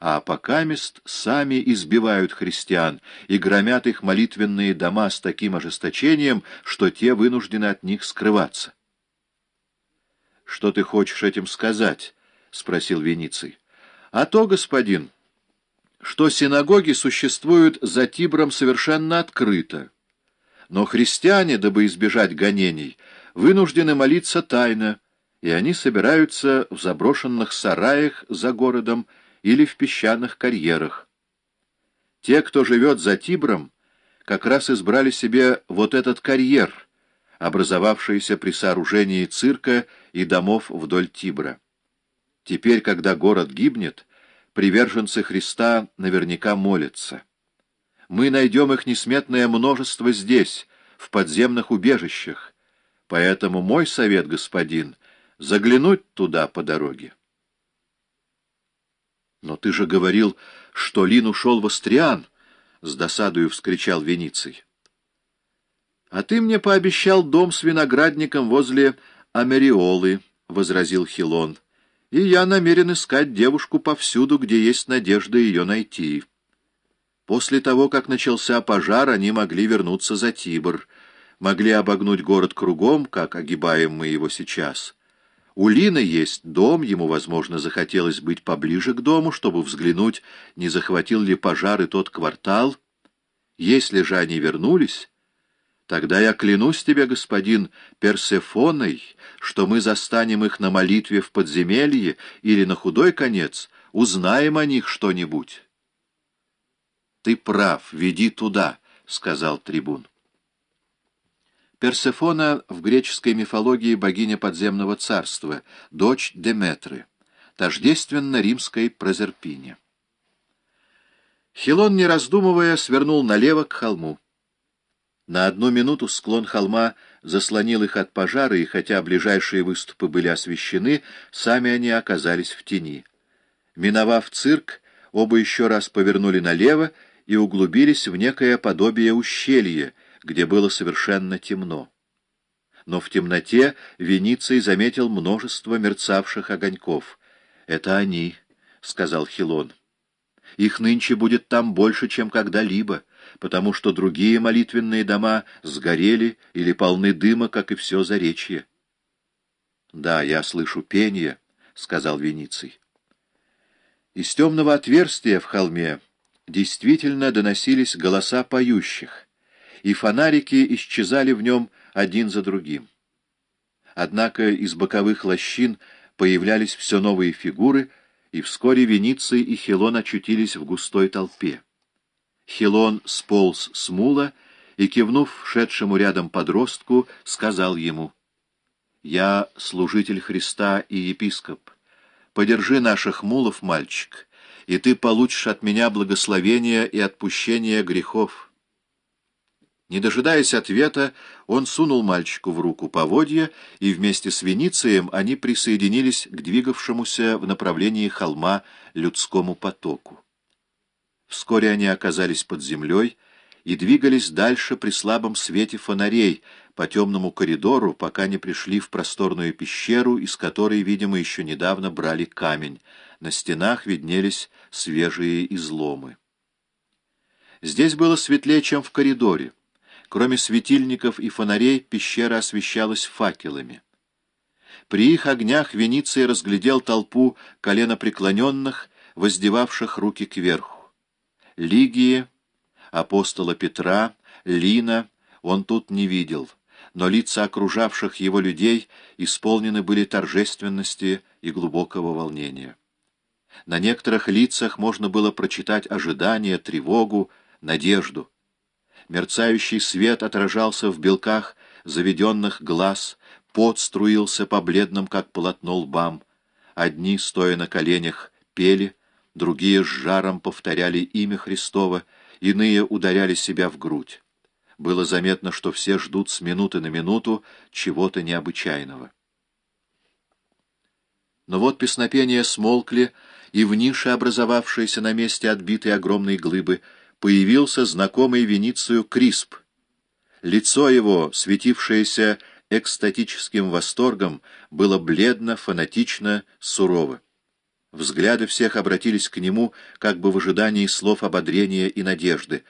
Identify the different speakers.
Speaker 1: а покамест сами избивают христиан и громят их молитвенные дома с таким ожесточением, что те вынуждены от них скрываться. «Что ты хочешь этим сказать?» — спросил Вениций. «А то, господин, что синагоги существуют за Тибром совершенно открыто, но христиане, дабы избежать гонений, вынуждены молиться тайно, и они собираются в заброшенных сараях за городом или в песчаных карьерах. Те, кто живет за Тибром, как раз избрали себе вот этот карьер — образовавшиеся при сооружении цирка и домов вдоль Тибра. Теперь, когда город гибнет, приверженцы Христа наверняка молятся. Мы найдем их несметное множество здесь, в подземных убежищах, поэтому мой совет, господин, заглянуть туда по дороге. «Но ты же говорил, что Лин ушел в Астриан!» — с досадою вскричал Вениций. — А ты мне пообещал дом с виноградником возле Америолы, — возразил Хилон, — и я намерен искать девушку повсюду, где есть надежда ее найти. После того, как начался пожар, они могли вернуться за Тибр, могли обогнуть город кругом, как огибаем мы его сейчас. У Лины есть дом, ему, возможно, захотелось быть поближе к дому, чтобы взглянуть, не захватил ли пожар и тот квартал. Если же они вернулись Тогда я клянусь тебе, господин Персефоной, что мы застанем их на молитве в подземелье или на худой конец узнаем о них что-нибудь. — Ты прав, веди туда, — сказал трибун. Персефона в греческой мифологии богиня подземного царства, дочь Деметры, тождественно римской Прозерпине. Хилон, не раздумывая, свернул налево к холму. На одну минуту склон холма заслонил их от пожара, и хотя ближайшие выступы были освещены, сами они оказались в тени. Миновав цирк, оба еще раз повернули налево и углубились в некое подобие ущелья, где было совершенно темно. Но в темноте Вениций заметил множество мерцавших огоньков. «Это они», — сказал Хилон. «Их нынче будет там больше, чем когда-либо» потому что другие молитвенные дома сгорели или полны дыма, как и все заречье. — Да, я слышу пение, — сказал Вениций. Из темного отверстия в холме действительно доносились голоса поющих, и фонарики исчезали в нем один за другим. Однако из боковых лощин появлялись все новые фигуры, и вскоре Вениций и Хилон очутились в густой толпе. Хилон сполз с мула и, кивнув шедшему рядом подростку, сказал ему, «Я служитель Христа и епископ. Подержи наших мулов, мальчик, и ты получишь от меня благословение и отпущение грехов». Не дожидаясь ответа, он сунул мальчику в руку поводья, и вместе с Веницием они присоединились к двигавшемуся в направлении холма людскому потоку. Вскоре они оказались под землей и двигались дальше при слабом свете фонарей по темному коридору, пока не пришли в просторную пещеру, из которой, видимо, еще недавно брали камень. На стенах виднелись свежие изломы. Здесь было светлее, чем в коридоре. Кроме светильников и фонарей, пещера освещалась факелами. При их огнях Вениций разглядел толпу коленопреклоненных, воздевавших руки кверху. Лигии, апостола Петра, Лина он тут не видел, но лица окружавших его людей исполнены были торжественности и глубокого волнения. На некоторых лицах можно было прочитать ожидание, тревогу, надежду. Мерцающий свет отражался в белках заведенных глаз, пот струился по бледным, как полотно лбам. Одни, стоя на коленях, пели — другие с жаром повторяли имя Христова, иные ударяли себя в грудь. Было заметно, что все ждут с минуты на минуту чего-то необычайного. Но вот песнопения смолкли, и в нише, образовавшейся на месте отбитой огромной глыбы, появился знакомый Веницию Крисп. Лицо его, светившееся экстатическим восторгом, было бледно, фанатично, сурово. Взгляды всех обратились к нему, как бы в ожидании слов ободрения и надежды.